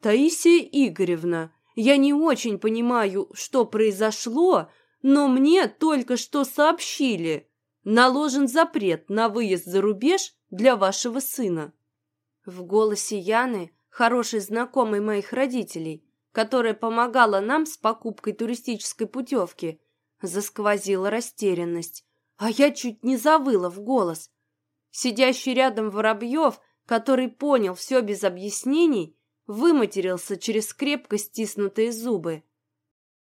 Таисия Игоревна, я не очень понимаю, что произошло, но мне только что сообщили. Наложен запрет на выезд за рубеж для вашего сына. В голосе Яны, хорошей знакомой моих родителей, которая помогала нам с покупкой туристической путевки, засквозила растерянность, а я чуть не завыла в голос. Сидящий рядом Воробьев, который понял все без объяснений, выматерился через крепко стиснутые зубы.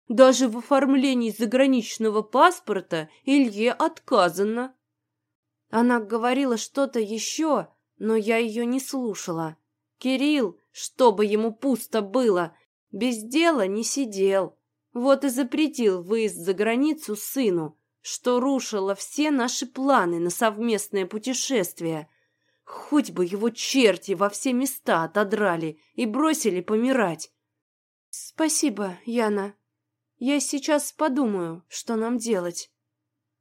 Даже в оформлении заграничного паспорта Илье отказано. Она говорила что-то еще, но я ее не слушала. Кирилл, чтобы ему пусто было, без дела не сидел. Вот и запретил выезд за границу сыну, что рушило все наши планы на совместное путешествие. Хоть бы его черти во все места отодрали и бросили помирать. Спасибо, Яна. Я сейчас подумаю, что нам делать.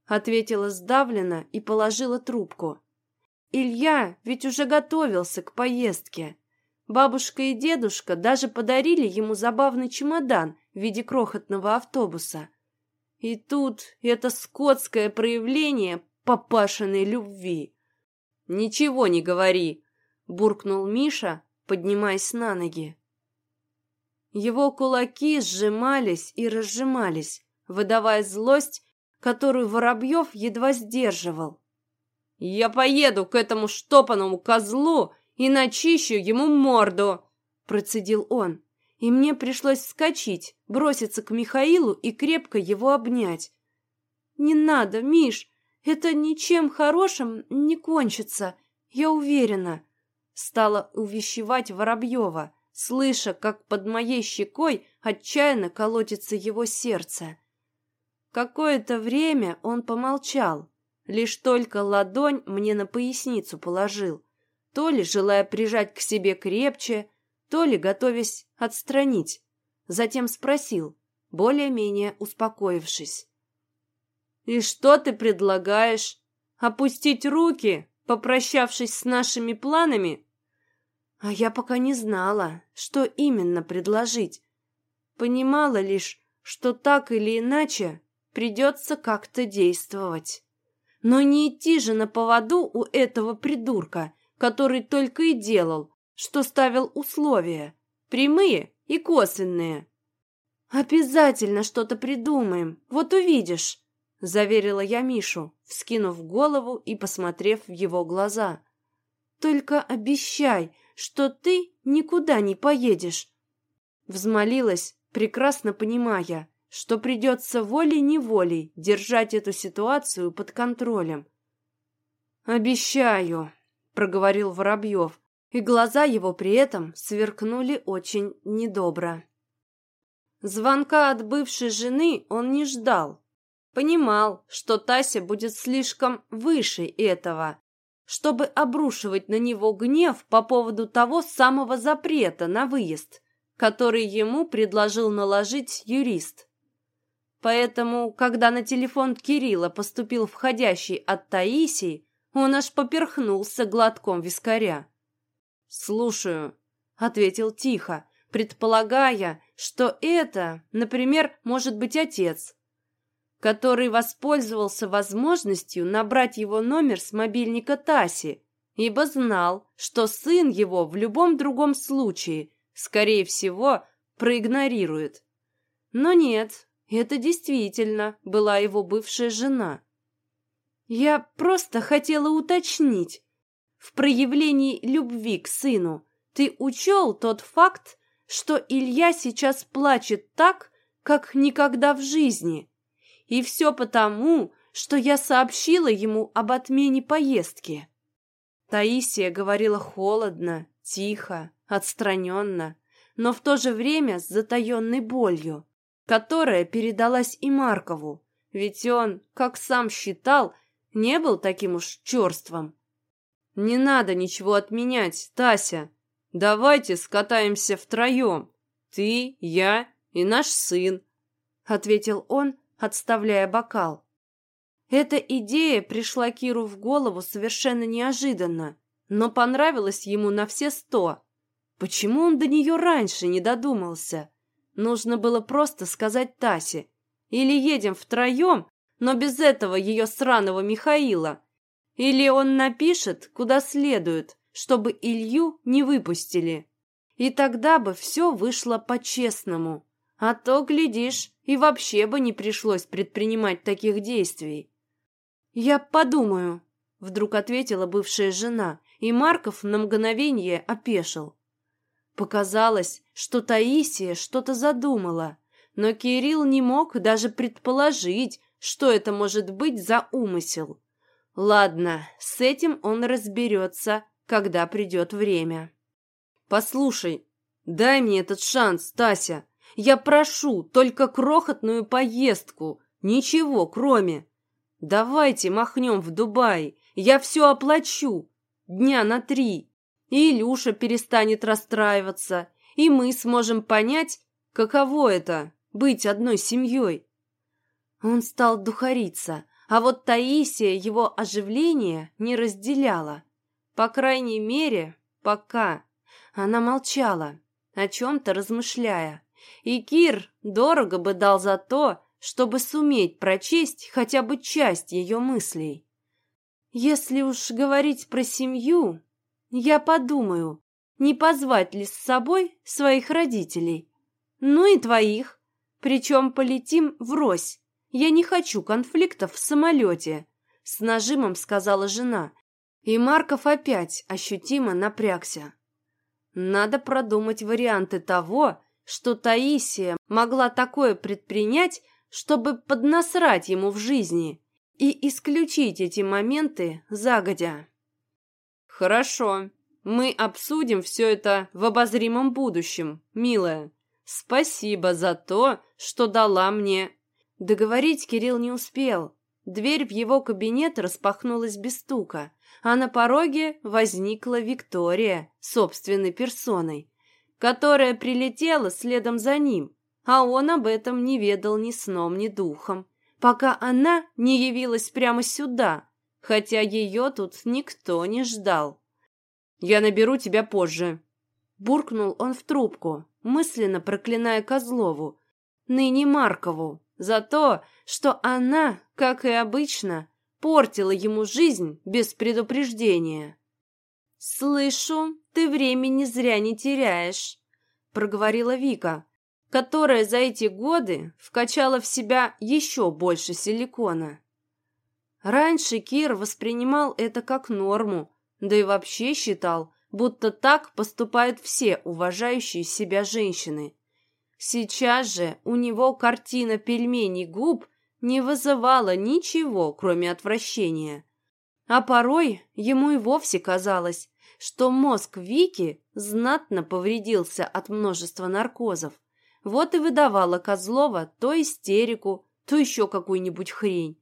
Ответила сдавленно и положила трубку. Илья ведь уже готовился к поездке. Бабушка и дедушка даже подарили ему забавный чемодан в виде крохотного автобуса. И тут это скотское проявление папашиной любви. «Ничего не говори!» — буркнул Миша, поднимаясь на ноги. Его кулаки сжимались и разжимались, выдавая злость, которую Воробьев едва сдерживал. «Я поеду к этому штопаному козлу и начищу ему морду!» Процедил он, и мне пришлось вскочить, броситься к Михаилу и крепко его обнять. «Не надо, Миш, это ничем хорошим не кончится, я уверена!» Стала увещевать Воробьева, слыша, как под моей щекой отчаянно колотится его сердце. Какое-то время он помолчал, лишь только ладонь мне на поясницу положил, то ли желая прижать к себе крепче, то ли готовясь отстранить. Затем спросил, более-менее успокоившись. «И что ты предлагаешь? Опустить руки, попрощавшись с нашими планами?» А я пока не знала, что именно предложить. Понимала лишь, что так или иначе придется как-то действовать. Но не идти же на поводу у этого придурка, который только и делал, что ставил условия, прямые и косвенные. «Обязательно что-то придумаем, вот увидишь», — заверила я Мишу, вскинув голову и посмотрев в его глаза. «Только обещай, что ты никуда не поедешь», — взмолилась, прекрасно понимая, что придется волей-неволей держать эту ситуацию под контролем. «Обещаю», — проговорил Воробьев, и глаза его при этом сверкнули очень недобро. Звонка от бывшей жены он не ждал. Понимал, что Тася будет слишком выше этого, чтобы обрушивать на него гнев по поводу того самого запрета на выезд, который ему предложил наложить юрист. Поэтому, когда на телефон Кирилла поступил входящий от Таисии, он аж поперхнулся глотком вискаря. «Слушаю», — ответил тихо, предполагая, что это, например, может быть отец, который воспользовался возможностью набрать его номер с мобильника Таси, ибо знал, что сын его в любом другом случае, скорее всего, проигнорирует. Но нет, это действительно была его бывшая жена. Я просто хотела уточнить. В проявлении любви к сыну ты учел тот факт, что Илья сейчас плачет так, как никогда в жизни. И все потому, что я сообщила ему об отмене поездки. Таисия говорила холодно, тихо, отстраненно, но в то же время с затаенной болью которая передалась и Маркову, ведь он, как сам считал, не был таким уж черством. «Не надо ничего отменять, Тася. Давайте скатаемся втроем. Ты, я и наш сын», — ответил он, отставляя бокал. Эта идея пришла Киру в голову совершенно неожиданно, но понравилась ему на все сто. Почему он до нее раньше не додумался? Нужно было просто сказать Тасе. Или едем втроем, но без этого ее сраного Михаила. Или он напишет, куда следует, чтобы Илью не выпустили. И тогда бы все вышло по-честному. А то, глядишь, и вообще бы не пришлось предпринимать таких действий. «Я подумаю», — вдруг ответила бывшая жена, и Марков на мгновение опешил. Показалось, что Таисия что-то задумала, но Кирилл не мог даже предположить, что это может быть за умысел. Ладно, с этим он разберется, когда придет время. «Послушай, дай мне этот шанс, Тася. Я прошу только крохотную поездку, ничего кроме. Давайте махнем в Дубай, я все оплачу. Дня на три. И Илюша перестанет расстраиваться, и мы сможем понять, каково это — быть одной семьей. Он стал духариться, а вот Таисия его оживление не разделяла. По крайней мере, пока. Она молчала, о чем-то размышляя. И Кир дорого бы дал за то, чтобы суметь прочесть хотя бы часть ее мыслей. Если уж говорить про семью, я подумаю, не позвать ли с собой своих родителей. Ну и твоих. Причем полетим врозь. Я не хочу конфликтов в самолете, с нажимом сказала жена. И Марков опять ощутимо напрягся. Надо продумать варианты того, что Таисия могла такое предпринять, чтобы поднасрать ему в жизни и исключить эти моменты загодя. «Хорошо. Мы обсудим все это в обозримом будущем, милая. Спасибо за то, что дала мне...» Договорить Кирилл не успел. Дверь в его кабинет распахнулась без стука, а на пороге возникла Виктория собственной персоной, которая прилетела следом за ним, а он об этом не ведал ни сном, ни духом, пока она не явилась прямо сюда, хотя ее тут никто не ждал. «Я наберу тебя позже», — буркнул он в трубку, мысленно проклиная Козлову, ныне Маркову, за то, что она, как и обычно, портила ему жизнь без предупреждения. «Слышу, ты времени зря не теряешь», — проговорила Вика, которая за эти годы вкачала в себя еще больше силикона. Раньше Кир воспринимал это как норму, да и вообще считал, будто так поступают все уважающие себя женщины. Сейчас же у него картина пельменей губ не вызывала ничего, кроме отвращения. А порой ему и вовсе казалось, что мозг Вики знатно повредился от множества наркозов. Вот и выдавала Козлова то истерику, то еще какую-нибудь хрень.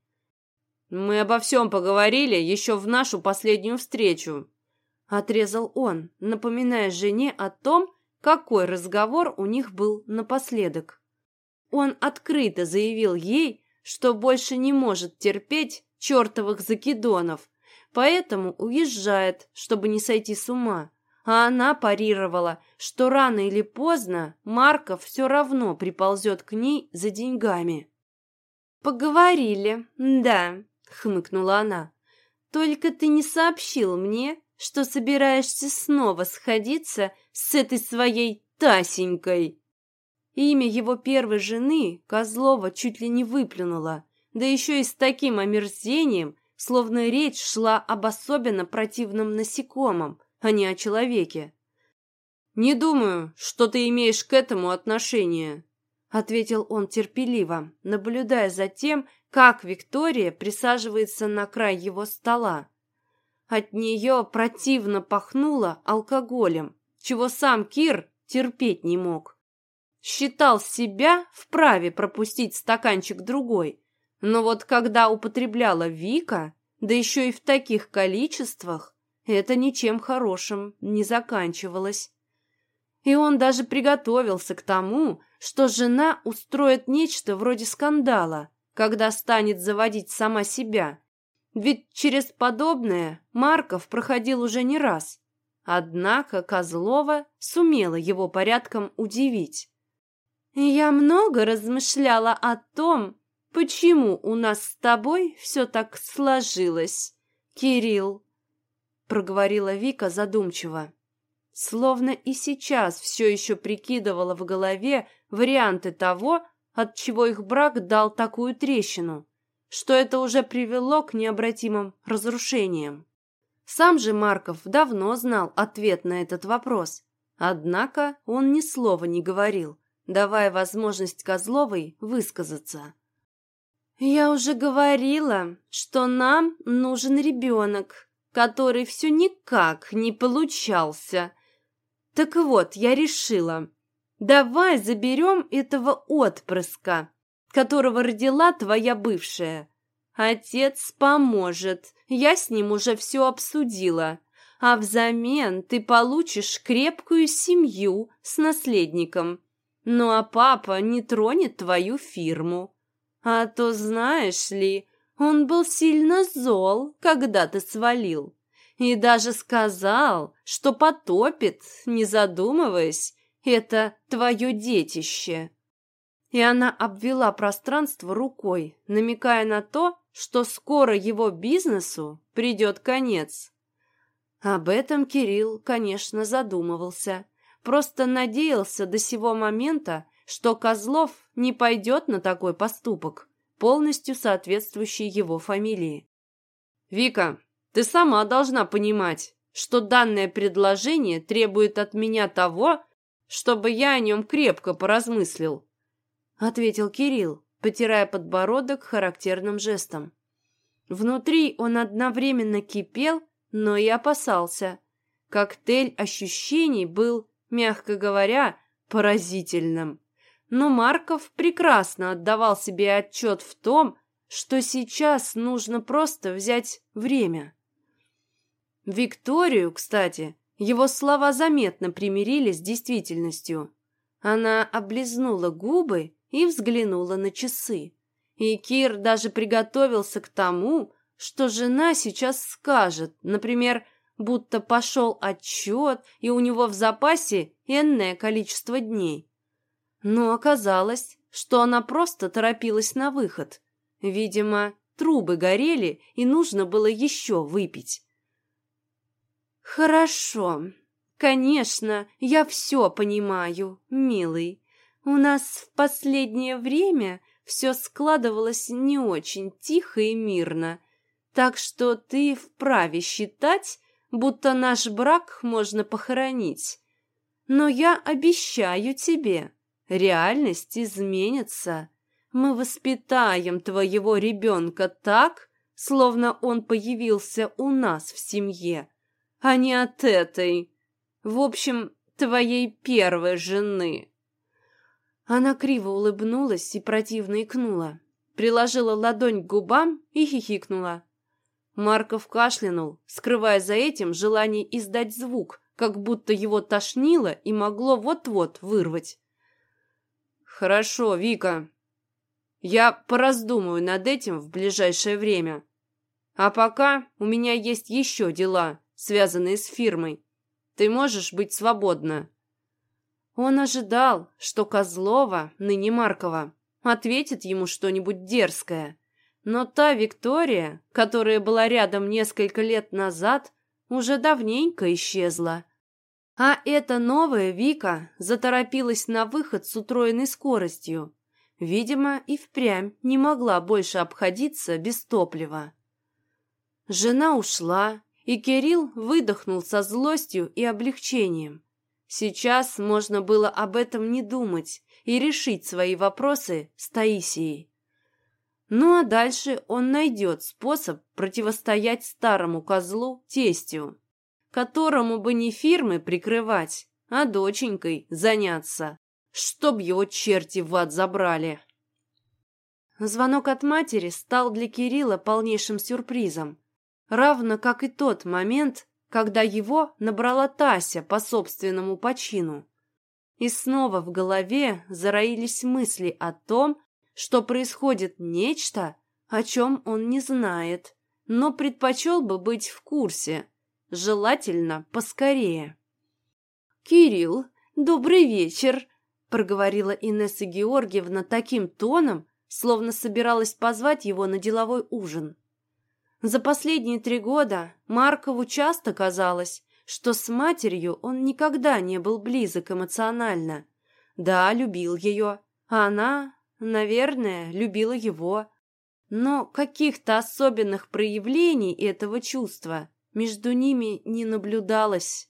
«Мы обо всем поговорили еще в нашу последнюю встречу», — отрезал он, напоминая жене о том, какой разговор у них был напоследок. Он открыто заявил ей, что больше не может терпеть чертовых закидонов, поэтому уезжает, чтобы не сойти с ума. А она парировала, что рано или поздно Марков все равно приползет к ней за деньгами. «Поговорили, да», — хмыкнула она. «Только ты не сообщил мне, что собираешься снова сходиться с этой своей Тасенькой». Имя его первой жены Козлова чуть ли не выплюнула, да еще и с таким омерзением, словно речь шла об особенно противном насекомом, а не о человеке. «Не думаю, что ты имеешь к этому отношение», — ответил он терпеливо, наблюдая за тем, как Виктория присаживается на край его стола. От нее противно пахнуло алкоголем, чего сам Кир терпеть не мог. Считал себя вправе пропустить стаканчик другой, но вот когда употребляла Вика, да еще и в таких количествах, это ничем хорошим не заканчивалось. И он даже приготовился к тому, что жена устроит нечто вроде скандала, когда станет заводить сама себя. Ведь через подобное Марков проходил уже не раз. Однако Козлова сумела его порядком удивить. «Я много размышляла о том, почему у нас с тобой все так сложилось, Кирилл», проговорила Вика задумчиво. Словно и сейчас все еще прикидывала в голове варианты того, от чего их брак дал такую трещину, что это уже привело к необратимым разрушениям. Сам же Марков давно знал ответ на этот вопрос, однако он ни слова не говорил, давая возможность Козловой высказаться. «Я уже говорила, что нам нужен ребенок, который все никак не получался. Так вот, я решила, давай заберем этого отпрыска, которого родила твоя бывшая. Отец поможет, я с ним уже все обсудила. А взамен ты получишь крепкую семью с наследником. Ну а папа не тронет твою фирму. А то, знаешь ли, он был сильно зол, когда ты свалил. И даже сказал, что потопит, не задумываясь, это твое детище. И она обвела пространство рукой, намекая на то, что скоро его бизнесу придет конец. Об этом Кирилл, конечно, задумывался. Просто надеялся до сего момента, что Козлов не пойдет на такой поступок, полностью соответствующий его фамилии. «Вика, ты сама должна понимать, что данное предложение требует от меня того, чтобы я о нем крепко поразмыслил», ответил Кирилл, потирая подбородок характерным жестом. Внутри он одновременно кипел, но и опасался. Коктейль ощущений был, мягко говоря, поразительным. Но Марков прекрасно отдавал себе отчет в том, что сейчас нужно просто взять время. Викторию, кстати, его слова заметно примирили с действительностью. Она облизнула губы и взглянула на часы. И Кир даже приготовился к тому, что жена сейчас скажет, например, будто пошел отчет, и у него в запасе энное количество дней. Но оказалось, что она просто торопилась на выход. Видимо, трубы горели, и нужно было еще выпить. «Хорошо. Конечно, я все понимаю, милый. У нас в последнее время все складывалось не очень тихо и мирно, так что ты вправе считать, будто наш брак можно похоронить. Но я обещаю тебе, реальность изменится. Мы воспитаем твоего ребенка так, словно он появился у нас в семье, а не от этой, в общем, твоей первой жены. Она криво улыбнулась и противно икнула, приложила ладонь к губам и хихикнула. Марков кашлянул, скрывая за этим желание издать звук, как будто его тошнило и могло вот-вот вырвать. «Хорошо, Вика. Я пораздумаю над этим в ближайшее время. А пока у меня есть еще дела, связанные с фирмой. Ты можешь быть свободна». Он ожидал, что Козлова, ныне Маркова, ответит ему что-нибудь дерзкое. Но та Виктория, которая была рядом несколько лет назад, уже давненько исчезла. А эта новая Вика заторопилась на выход с утроенной скоростью. Видимо, и впрямь не могла больше обходиться без топлива. Жена ушла, и Кирилл выдохнул со злостью и облегчением. Сейчас можно было об этом не думать и решить свои вопросы с Таисией. Ну а дальше он найдет способ противостоять старому козлу тестю, которому бы не фирмы прикрывать, а доченькой заняться, чтоб его черти в ад забрали. Звонок от матери стал для Кирилла полнейшим сюрпризом, равно как и тот момент, когда его набрала Тася по собственному почину. И снова в голове зароились мысли о том, что происходит нечто, о чем он не знает, но предпочел бы быть в курсе. Желательно поскорее. «Кирилл, добрый вечер!» — проговорила Инесса Георгиевна таким тоном, словно собиралась позвать его на деловой ужин. За последние три года Маркову часто казалось, что с матерью он никогда не был близок эмоционально. Да, любил ее, а она, наверное, любила его. Но каких-то особенных проявлений этого чувства между ними не наблюдалось.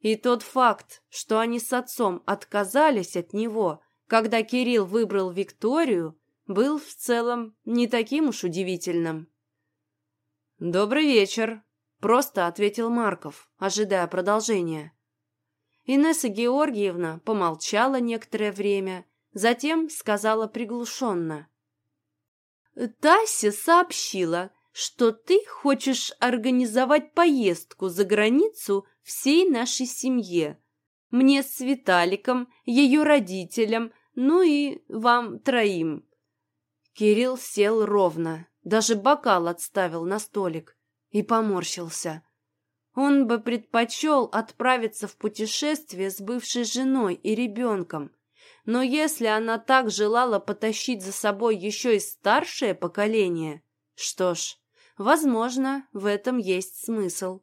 И тот факт, что они с отцом отказались от него, когда Кирилл выбрал Викторию, был в целом не таким уж удивительным. «Добрый вечер», — просто ответил Марков, ожидая продолжения. Инесса Георгиевна помолчала некоторое время, затем сказала приглушенно. «Тася сообщила, что ты хочешь организовать поездку за границу всей нашей семье. Мне с Виталиком, ее родителям, ну и вам троим. Кирилл сел ровно, даже бокал отставил на столик и поморщился. Он бы предпочел отправиться в путешествие с бывшей женой и ребенком, но если она так желала потащить за собой еще и старшее поколение, что ж, возможно, в этом есть смысл.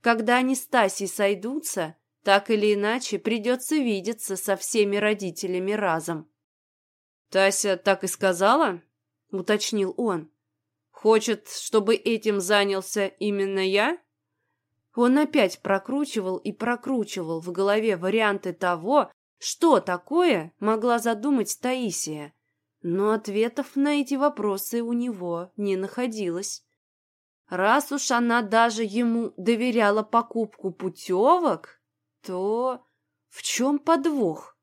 Когда они с Тасей сойдутся, так или иначе придется видеться со всеми родителями разом. «Тася так и сказала?» — уточнил он. «Хочет, чтобы этим занялся именно я?» Он опять прокручивал и прокручивал в голове варианты того, что такое могла задумать Таисия, но ответов на эти вопросы у него не находилось. Раз уж она даже ему доверяла покупку путевок, то в чем подвох?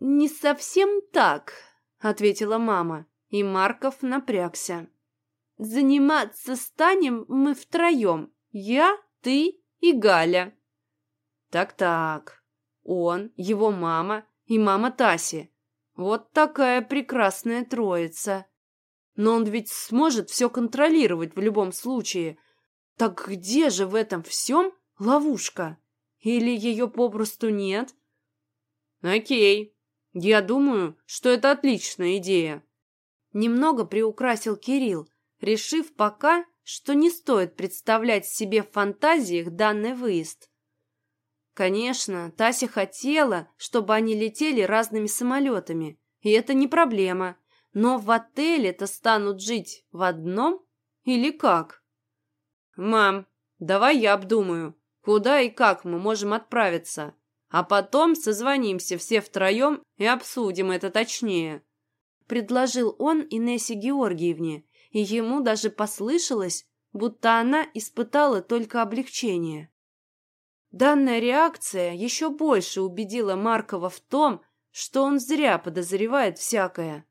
«Не совсем так», — ответила мама. И Марков напрягся. «Заниматься станем мы втроем. Я, ты и Галя». «Так-так. Он, его мама и мама Таси. Вот такая прекрасная троица. Но он ведь сможет все контролировать в любом случае. Так где же в этом всем ловушка? Или ее попросту нет?» «Окей. Я думаю, что это отличная идея», Немного приукрасил Кирилл, решив пока, что не стоит представлять себе в фантазиях данный выезд. Конечно, Тася хотела, чтобы они летели разными самолетами, и это не проблема. Но в отеле-то станут жить в одном или как? «Мам, давай я обдумаю, куда и как мы можем отправиться, а потом созвонимся все втроем и обсудим это точнее», предложил он Инессе Георгиевне, и ему даже послышалось, будто она испытала только облегчение. Данная реакция еще больше убедила Маркова в том, что он зря подозревает всякое.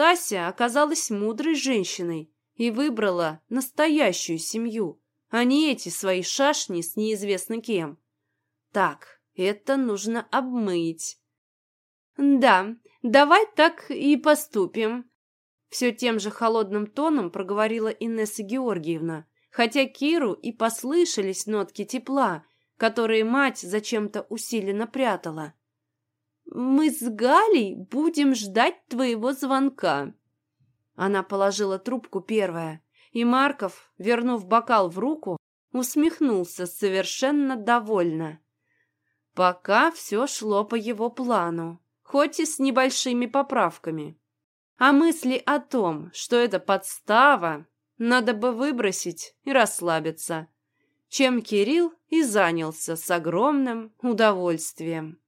Тася оказалась мудрой женщиной и выбрала настоящую семью, а не эти свои шашни с неизвестно кем. Так, это нужно обмыть. Да, Давай так и поступим. Все тем же холодным тоном проговорила Инесса Георгиевна, хотя Киру и послышались нотки тепла, которые мать зачем-то усиленно прятала. «Мы с Галей будем ждать твоего звонка». Она положила трубку первая, и Марков, вернув бокал в руку, усмехнулся совершенно довольно. Пока все шло по его плану хоть и с небольшими поправками. А мысли о том, что это подстава, надо бы выбросить и расслабиться, чем Кирилл и занялся с огромным удовольствием.